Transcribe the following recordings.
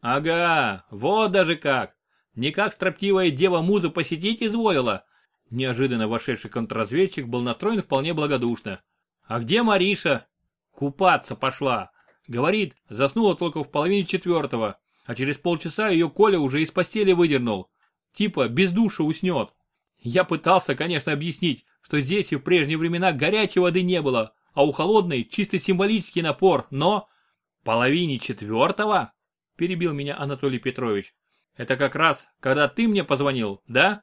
Ага, вот даже как. Не как строптивая дева муза посетить изволила. Неожиданно вошедший контрразведчик был настроен вполне благодушно. А где Мариша? Купаться пошла. Говорит, заснула только в половине четвертого, а через полчаса ее Коля уже из постели выдернул. Типа без душа уснет. Я пытался, конечно, объяснить, что здесь и в прежние времена горячей воды не было, а у холодной чисто символический напор, но... Половине четвертого? Перебил меня Анатолий Петрович. Это как раз, когда ты мне позвонил, да?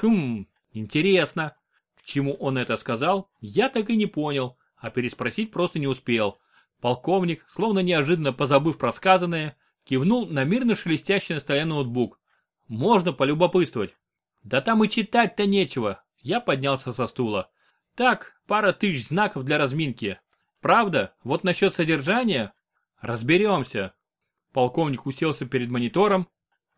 Хм, интересно. К чему он это сказал, я так и не понял, а переспросить просто не успел. Полковник, словно неожиданно позабыв про сказанное, кивнул на мирно шелестящий на столе ноутбук. Можно полюбопытствовать. Да там и читать-то нечего. Я поднялся со стула. Так, пара тысяч знаков для разминки. Правда, вот насчет содержания разберемся. Полковник уселся перед монитором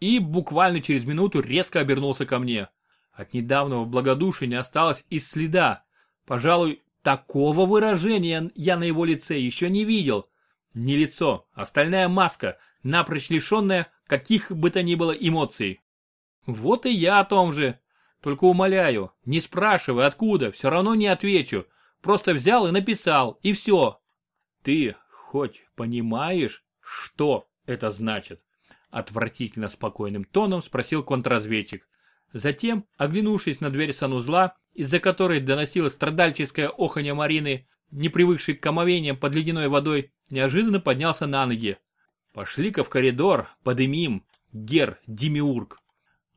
и буквально через минуту резко обернулся ко мне. От недавнего благодушия не осталось и следа. Пожалуй, такого выражения я на его лице еще не видел. Не лицо, а стальная маска, напрочь лишенная каких бы то ни было эмоций. Вот и я о том же. Только умоляю, не спрашивай откуда, все равно не отвечу. Просто взял и написал, и все. Ты хоть понимаешь, что это значит? Отвратительно спокойным тоном спросил контрразведчик. Затем, оглянувшись на дверь санузла, из-за которой доносилось страдальческое оханье Марины, не привыкшей к омовениям под ледяной водой, неожиданно поднялся на ноги. Пошли-ка в коридор, подымим, гер Демиург.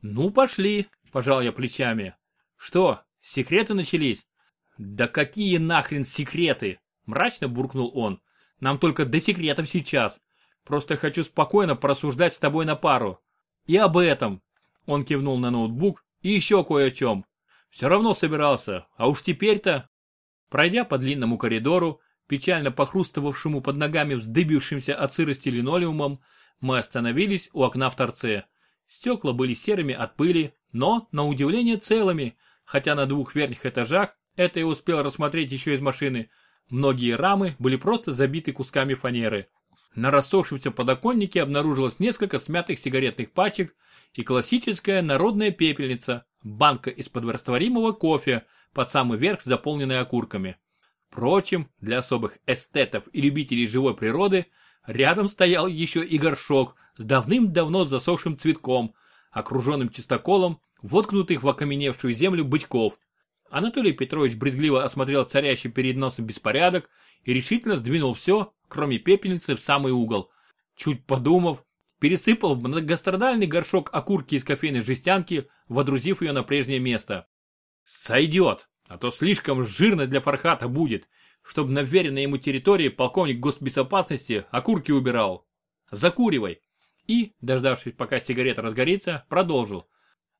Ну, пошли, пожал я плечами. Что, секреты начались? Да какие нахрен секреты? Мрачно буркнул он. Нам только до секретов сейчас. Просто хочу спокойно порассуждать с тобой на пару. И об этом. Он кивнул на ноутбук и еще кое о чем. Все равно собирался, а уж теперь-то... Пройдя по длинному коридору, печально похрустывавшему под ногами вздыбившимся от сырости линолеумом, мы остановились у окна в торце. Стекла были серыми от пыли, но, на удивление, целыми, хотя на двух верхних этажах, это я успел рассмотреть еще из машины, многие рамы были просто забиты кусками фанеры. На рассохшемся подоконнике обнаружилось несколько смятых сигаретных пачек и классическая народная пепельница, банка из-под растворимого кофе, под самый верх заполненная окурками. Впрочем, для особых эстетов и любителей живой природы, рядом стоял еще и горшок с давным-давно засохшим цветком, окруженным чистоколом, воткнутых в окаменевшую землю бычков. Анатолий Петрович брезгливо осмотрел царящий перед носом беспорядок и решительно сдвинул все, кроме пепельницы, в самый угол. Чуть подумав, пересыпал в многострадальный горшок окурки из кофейной жестянки, водрузив ее на прежнее место. «Сойдет, а то слишком жирно для Фархата будет, чтобы на веренной ему территории полковник госбезопасности окурки убирал. Закуривай!» и, дождавшись, пока сигарета разгорится, продолжил.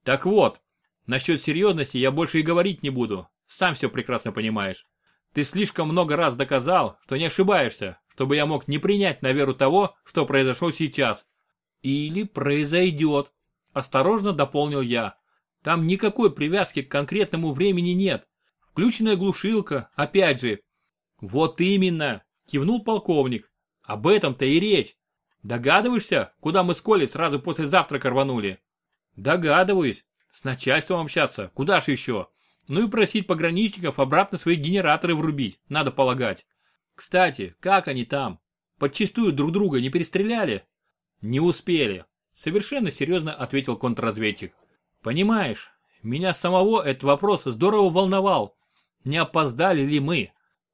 Так вот, насчет серьезности я больше и говорить не буду, сам все прекрасно понимаешь. Ты слишком много раз доказал, что не ошибаешься, чтобы я мог не принять на веру того, что произошло сейчас. Или произойдет, осторожно дополнил я. Там никакой привязки к конкретному времени нет. Включенная глушилка, опять же. Вот именно, кивнул полковник. Об этом-то и речь. Догадываешься, куда мы с Колей сразу после завтрака рванули? Догадываюсь. С начальством общаться, куда ж еще? Ну и просить пограничников обратно свои генераторы врубить, надо полагать. Кстати, как они там? Подчистую друг друга не перестреляли? Не успели. Совершенно серьезно ответил контрразведчик. Понимаешь, меня самого этот вопрос здорово волновал. Не опоздали ли мы?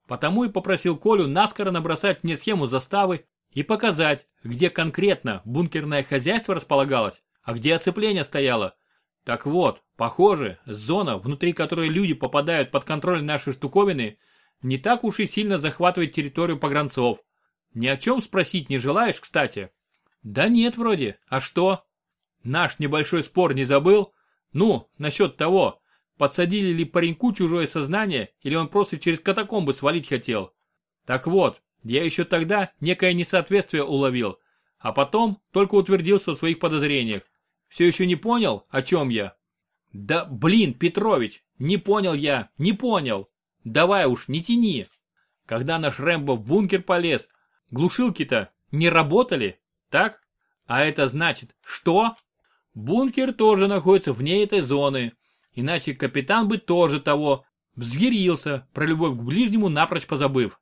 Потому и попросил Колю наскоро набросать мне схему заставы и показать, где конкретно бункерное хозяйство располагалось, а где оцепление стояло. Так вот, похоже, зона, внутри которой люди попадают под контроль нашей штуковины, не так уж и сильно захватывает территорию погранцов. Ни о чем спросить не желаешь, кстати? Да нет вроде, а что? Наш небольшой спор не забыл? Ну, насчет того, подсадили ли пареньку чужое сознание, или он просто через катакомбы свалить хотел. Так вот, я еще тогда некое несоответствие уловил, а потом только утвердился в своих подозрениях. Все еще не понял, о чем я? Да блин, Петрович, не понял я, не понял. Давай уж, не тяни. Когда наш Рэмбо в бункер полез, глушилки-то не работали, так? А это значит, что? Бункер тоже находится вне этой зоны. Иначе капитан бы тоже того взъярился, про любовь к ближнему напрочь позабыв.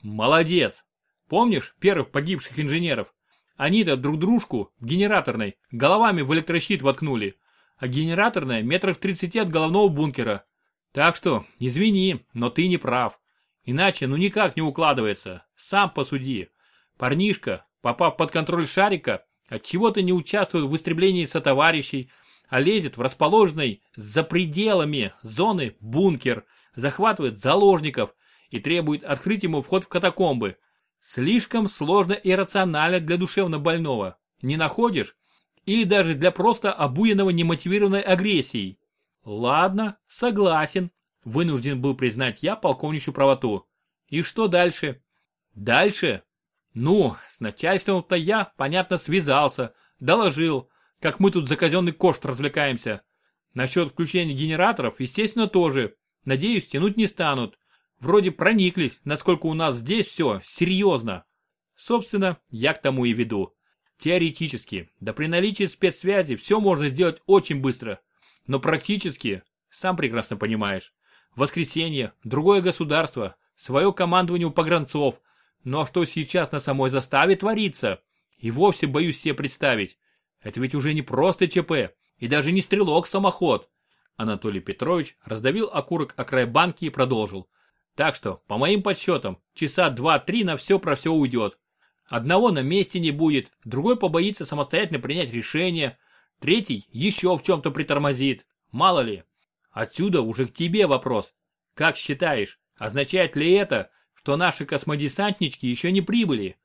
Молодец. Помнишь первых погибших инженеров? Они-то друг дружку в генераторной головами в электрощит воткнули, а генераторная метров 30 от головного бункера. Так что, извини, но ты не прав. Иначе ну никак не укладывается. Сам посуди. Парнишка, попав под контроль шарика, от чего то не участвует в истреблении сотоварищей, а лезет в расположенный за пределами зоны бункер, захватывает заложников и требует открыть ему вход в катакомбы. Слишком сложно и рационально для душевно больного. Не находишь? Или даже для просто обуянного немотивированной агрессией. Ладно, согласен. Вынужден был признать я полковничью правоту. И что дальше? Дальше? Ну, с начальством-то я, понятно, связался, доложил, как мы тут за казенный кошт развлекаемся. Насчет включения генераторов, естественно, тоже. Надеюсь, тянуть не станут. Вроде прониклись, насколько у нас здесь все серьезно. Собственно, я к тому и веду. Теоретически, да при наличии спецсвязи все можно сделать очень быстро. Но практически, сам прекрасно понимаешь, воскресенье, другое государство, свое командование у погранцов. Но что сейчас на самой заставе творится? И вовсе боюсь себе представить. Это ведь уже не просто ЧП, и даже не стрелок-самоход. Анатолий Петрович раздавил окурок о край банки и продолжил. Так что, по моим подсчетам, часа два-три на все про все уйдет. Одного на месте не будет, другой побоится самостоятельно принять решение, третий еще в чем-то притормозит. Мало ли. Отсюда уже к тебе вопрос. Как считаешь, означает ли это, что наши космодесантнички еще не прибыли?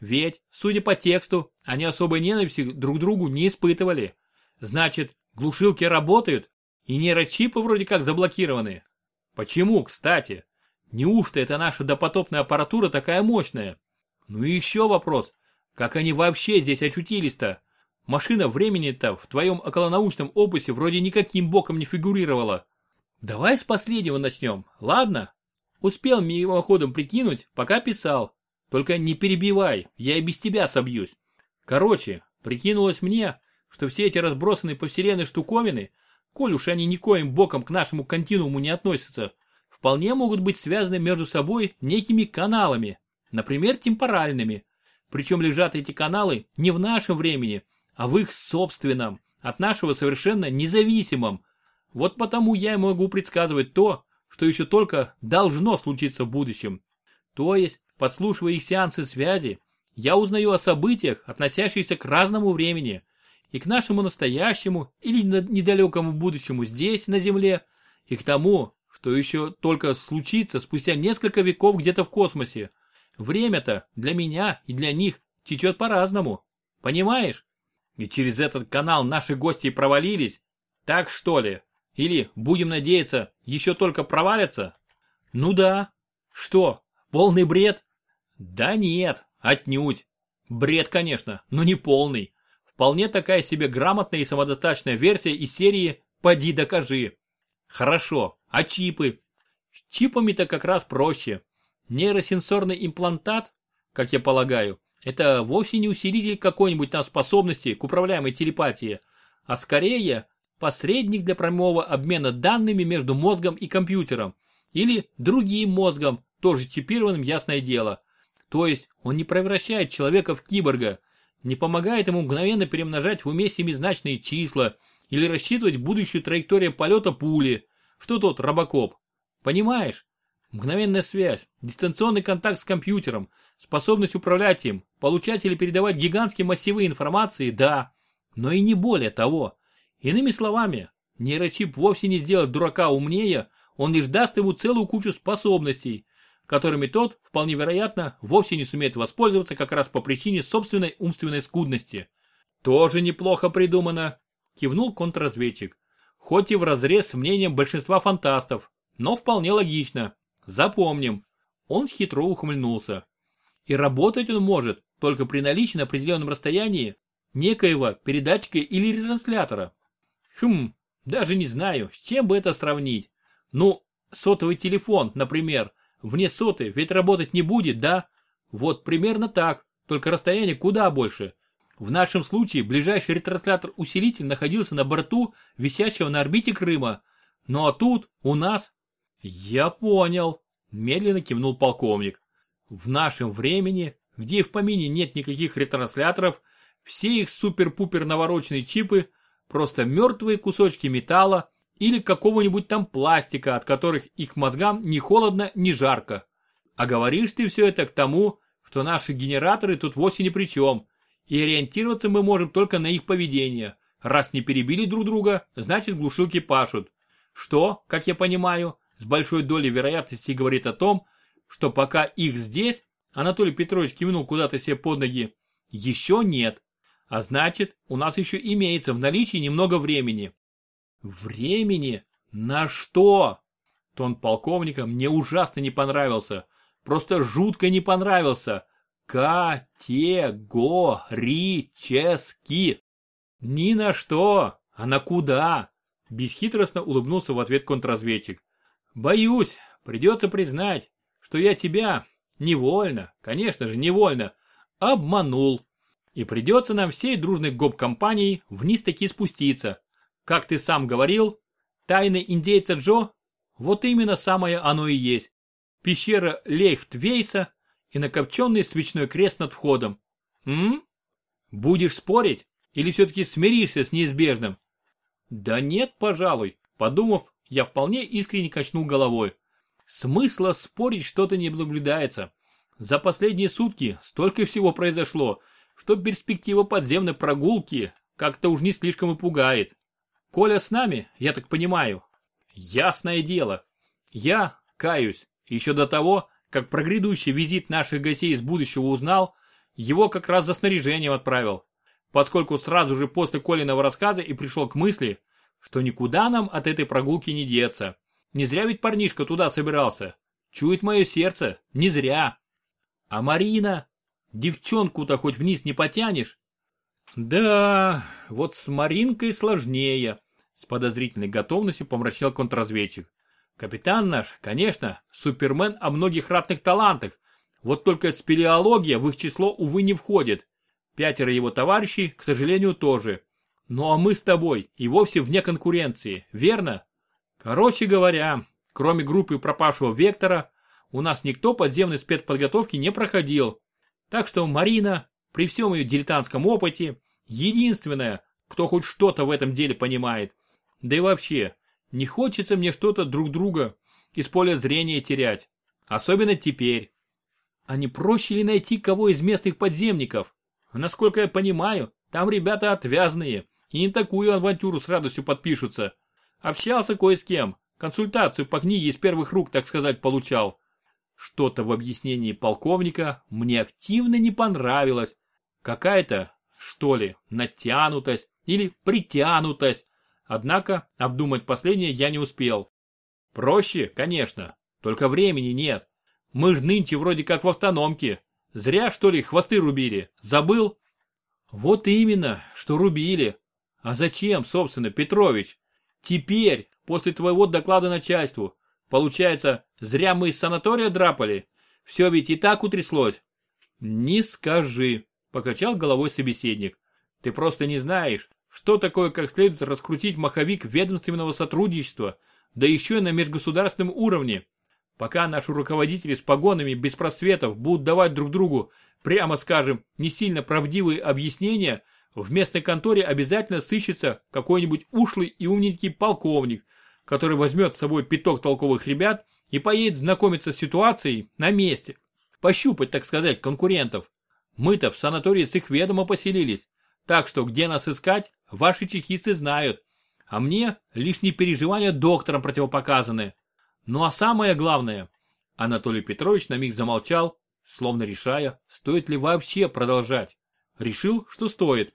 Ведь, судя по тексту, они особой ненависти друг другу не испытывали. Значит, глушилки работают, и нейрочипы вроде как заблокированы. Почему, кстати? Неужто это наша допотопная аппаратура такая мощная? Ну и еще вопрос. Как они вообще здесь очутились-то? Машина времени-то в твоем околонаучном опусе вроде никаким боком не фигурировала. Давай с последнего начнем, ладно? Успел мимоходом прикинуть, пока писал. Только не перебивай, я и без тебя собьюсь. Короче, прикинулось мне, что все эти разбросанные по вселенной штуковины, коль уж они никоим боком к нашему континууму не относятся, вполне могут быть связаны между собой некими каналами, например, темпоральными. Причем лежат эти каналы не в нашем времени, а в их собственном, от нашего совершенно независимом. Вот потому я и могу предсказывать то, что еще только должно случиться в будущем. То есть, подслушивая их сеансы связи, я узнаю о событиях, относящихся к разному времени, и к нашему настоящему или недалекому будущему здесь, на Земле, и к тому, что еще только случится спустя несколько веков где-то в космосе. Время-то для меня и для них течет по-разному. Понимаешь? И через этот канал наши гости провалились? Так что ли? Или, будем надеяться, еще только провалятся? Ну да. Что, полный бред? Да нет, отнюдь. Бред, конечно, но не полный. Вполне такая себе грамотная и самодостаточная версия из серии «Поди докажи». Хорошо, а чипы? С чипами-то как раз проще. Нейросенсорный имплантат, как я полагаю, это вовсе не усилитель какой-нибудь там способности к управляемой телепатии, а скорее посредник для прямого обмена данными между мозгом и компьютером или другим мозгом, тоже чипированным, ясное дело. То есть он не превращает человека в киборга, не помогает ему мгновенно перемножать в уме семизначные числа или рассчитывать будущую траекторию полета пули. Что тот робокоп? Понимаешь? Мгновенная связь, дистанционный контакт с компьютером, способность управлять им, получать или передавать гигантские массивы информации, да. Но и не более того. Иными словами, нейрочип вовсе не сделает дурака умнее, он лишь даст ему целую кучу способностей, которыми тот, вполне вероятно, вовсе не сумеет воспользоваться как раз по причине собственной умственной скудности. Тоже неплохо придумано, кивнул контрразведчик. Хоть и вразрез с мнением большинства фантастов, но вполне логично. Запомним. Он хитро ухмыльнулся. И работать он может только при наличии на определенном расстоянии некоего передатчика или ретранслятора. Хм, даже не знаю, с чем бы это сравнить. Ну, сотовый телефон, например, вне соты ведь работать не будет, да? Вот примерно так, только расстояние куда больше. В нашем случае ближайший ретранслятор-усилитель находился на борту висящего на орбите Крыма. Ну а тут, у нас... Я понял, медленно кивнул полковник. В нашем времени, где в помине нет никаких ретрансляторов, все их супер-пупер навороченные чипы просто мертвые кусочки металла или какого-нибудь там пластика, от которых их мозгам ни холодно, ни жарко. А говоришь ты все это к тому, что наши генераторы тут вовсе ни при чем, и ориентироваться мы можем только на их поведение. Раз не перебили друг друга, значит глушилки пашут. Что, как я понимаю, с большой долей вероятности говорит о том, что пока их здесь, Анатолий Петрович кивнул куда-то себе под ноги, еще нет. А значит, у нас еще имеется в наличии немного времени. Времени? На что? Тон полковника мне ужасно не понравился. Просто жутко не понравился. Категорически. Ни на что, а на куда? Бесхитростно улыбнулся в ответ контрразведчик. Боюсь, придется признать, что я тебя невольно, конечно же невольно, обманул. И придется нам всей дружной гоп-компанией вниз таки спуститься. Как ты сам говорил, тайны индейца Джо, вот именно самое оно и есть. Пещера Лейхтвейса и накопченный свечной крест над входом. М? Будешь спорить или все-таки смиришься с неизбежным? Да нет, пожалуй. Подумав, я вполне искренне качнул головой. Смысла спорить что-то не наблюдается. За последние сутки столько всего произошло, что перспектива подземной прогулки как-то уж не слишком и пугает. Коля с нами, я так понимаю. Ясное дело. Я, каюсь, еще до того, как про грядущий визит наших гостей из будущего узнал, его как раз за снаряжением отправил. Поскольку сразу же после Колиного рассказа и пришел к мысли, что никуда нам от этой прогулки не деться. Не зря ведь парнишка туда собирался. Чует мое сердце, не зря. А Марина? Девчонку-то хоть вниз не потянешь? Да, вот с Маринкой сложнее. С подозрительной готовностью помрачнел контрразведчик. Капитан наш, конечно, супермен о многих ратных талантах. Вот только спелеология в их число, увы, не входит. Пятеро его товарищей, к сожалению, тоже. Ну а мы с тобой и вовсе вне конкуренции, верно? Короче говоря, кроме группы пропавшего Вектора, у нас никто подземной спецподготовки не проходил. Так что Марина, при всем ее дилетантском опыте, единственная, кто хоть что-то в этом деле понимает. Да и вообще, не хочется мне что-то друг друга из поля зрения терять. Особенно теперь. А не проще ли найти кого из местных подземников? Насколько я понимаю, там ребята отвязные и не такую авантюру с радостью подпишутся. Общался кое с кем, консультацию по книге из первых рук, так сказать, получал. Что-то в объяснении полковника мне активно не понравилось. Какая-то, что ли, натянутость или притянутость. Однако обдумать последнее я не успел. Проще, конечно, только времени нет. Мы ж нынче вроде как в автономке. Зря, что ли, хвосты рубили. Забыл? Вот именно, что рубили. А зачем, собственно, Петрович? Теперь, после твоего доклада начальству, Получается, зря мы из санатория драпали? Все ведь и так утряслось. Не скажи, покачал головой собеседник. Ты просто не знаешь, что такое как следует раскрутить маховик ведомственного сотрудничества, да еще и на межгосударственном уровне. Пока наши руководители с погонами без просветов будут давать друг другу, прямо скажем, не сильно правдивые объяснения, в местной конторе обязательно сыщется какой-нибудь ушлый и умненький полковник – который возьмет с собой пяток толковых ребят и поедет знакомиться с ситуацией на месте. Пощупать, так сказать, конкурентов. Мы-то в санатории с их ведома поселились. Так что где нас искать, ваши чекисты знают. А мне лишние переживания доктором противопоказаны. Ну а самое главное, Анатолий Петрович на миг замолчал, словно решая, стоит ли вообще продолжать. Решил, что стоит.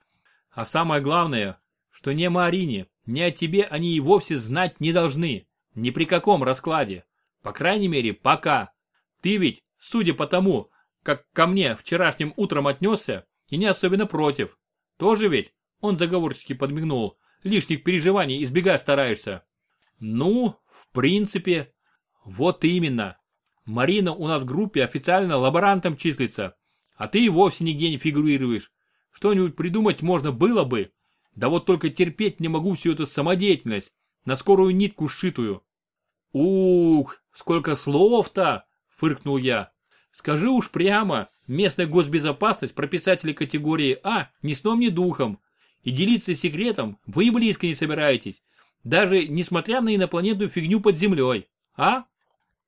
А самое главное, что не Марине, ни о тебе они и вовсе знать не должны. Ни при каком раскладе. По крайней мере, пока. Ты ведь, судя по тому, как ко мне вчерашним утром отнесся, и не особенно против. Тоже ведь, он заговорчески подмигнул, лишних переживаний избегать стараешься. Ну, в принципе, вот именно. Марина у нас в группе официально лаборантом числится, а ты и вовсе нигде не фигурируешь. Что-нибудь придумать можно было бы. Да вот только терпеть не могу всю эту самодеятельность, на скорую нитку сшитую. Ух, сколько слов-то, фыркнул я. Скажи уж прямо, местная госбезопасность про писателей категории А ни сном, ни духом. И делиться секретом вы и близко не собираетесь. Даже несмотря на инопланетную фигню под землей. А?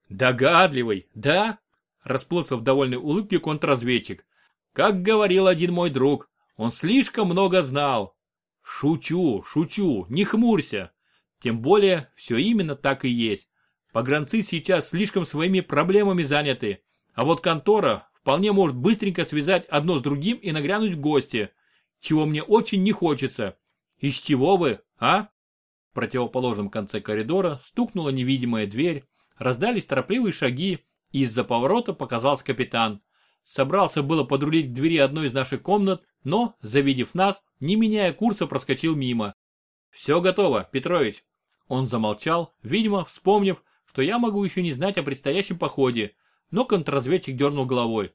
Догадливый, да? Расплылся в довольной улыбке контрразведчик. Как говорил один мой друг, он слишком много знал. Шучу, шучу, не хмурься. Тем более, все именно так и есть. Погранцы сейчас слишком своими проблемами заняты. А вот контора вполне может быстренько связать одно с другим и нагрянуть в гости. Чего мне очень не хочется. Из чего бы, а? В противоположном конце коридора стукнула невидимая дверь, раздались торопливые шаги, из-за поворота показался капитан. Собрался было подрулить к двери одной из наших комнат, но, завидев нас, не меняя курса, проскочил мимо. «Все готово, Петрович». Он замолчал, видимо, вспомнив, что я могу еще не знать о предстоящем походе, но контрразведчик дернул головой.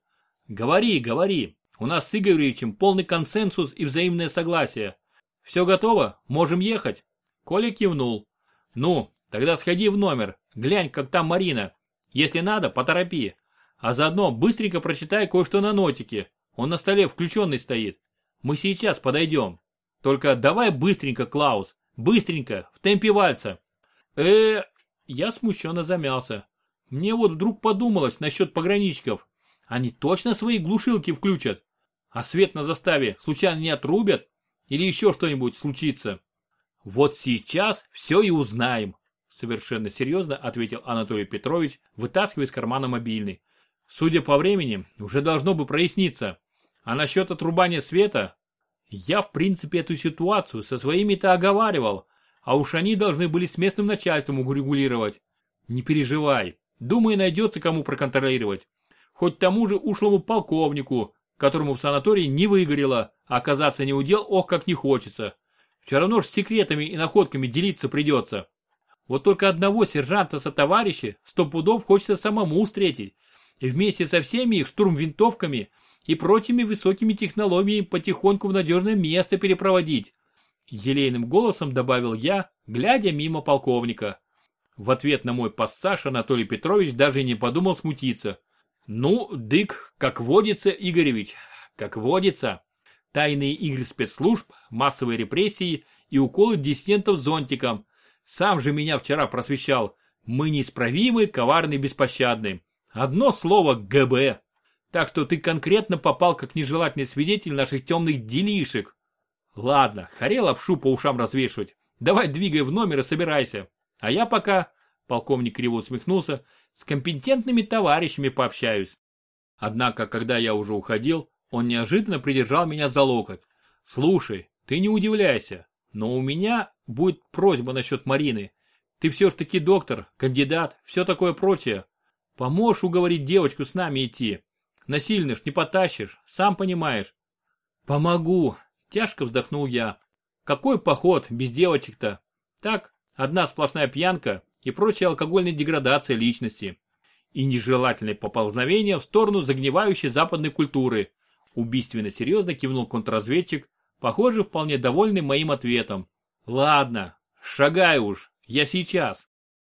«Говори, говори, у нас с Игоревичем полный консенсус и взаимное согласие. Все готово, можем ехать». Коля кивнул. «Ну, тогда сходи в номер, глянь, как там Марина. Если надо, поторопи. А заодно быстренько прочитай кое-что на нотике. Он на столе включенный стоит. Мы сейчас подойдем. Только давай быстренько, Клаус. Быстренько, в темпе вальса. э Я смущенно замялся. Мне вот вдруг подумалось насчет пограничников. Они точно свои глушилки включат? А свет на заставе случайно не отрубят? Или еще что-нибудь случится? Вот сейчас все и узнаем. Совершенно серьезно ответил Анатолий Петрович, вытаскивая из кармана мобильный. Судя по времени, уже должно бы проясниться. А насчет отрубания света, я в принципе эту ситуацию со своими-то оговаривал, а уж они должны были с местным начальством урегулировать. Не переживай, думаю найдется кому проконтролировать. Хоть тому же ушлому полковнику, которому в санатории не выгорело, а оказаться не удел, ох как не хочется. Все равно ж с секретами и находками делиться придется. Вот только одного сержанта со товарища сто пудов хочется самому встретить. И вместе со всеми их штурмвинтовками и прочими высокими технологиями потихоньку в надежное место перепроводить. Елейным голосом добавил я, глядя мимо полковника. В ответ на мой пассаж Анатолий Петрович даже не подумал смутиться. Ну, дык, как водится, Игоревич, как водится. Тайные игры спецслужб, массовые репрессии и уколы диссидентов зонтиком. Сам же меня вчера просвещал. Мы неисправимы, коварны, беспощадны. Одно слово ГБ. Так что ты конкретно попал как нежелательный свидетель наших темных делишек. Ладно, хорел лапшу по ушам развешивать. Давай двигай в номер и собирайся. А я пока, полковник криво усмехнулся, с компетентными товарищами пообщаюсь. Однако, когда я уже уходил, он неожиданно придержал меня за локоть. Слушай, ты не удивляйся, но у меня будет просьба насчет Марины. Ты все ж таки доктор, кандидат, все такое прочее. Поможешь уговорить девочку с нами идти. Насильно ж не потащишь, сам понимаешь. Помогу, тяжко вздохнул я. Какой поход без девочек-то? Так, одна сплошная пьянка и прочая алкогольная деградация личности. И нежелательное поползновение в сторону загнивающей западной культуры. Убийственно серьезно кивнул контрразведчик, похоже, вполне довольный моим ответом. Ладно, шагай уж, я сейчас.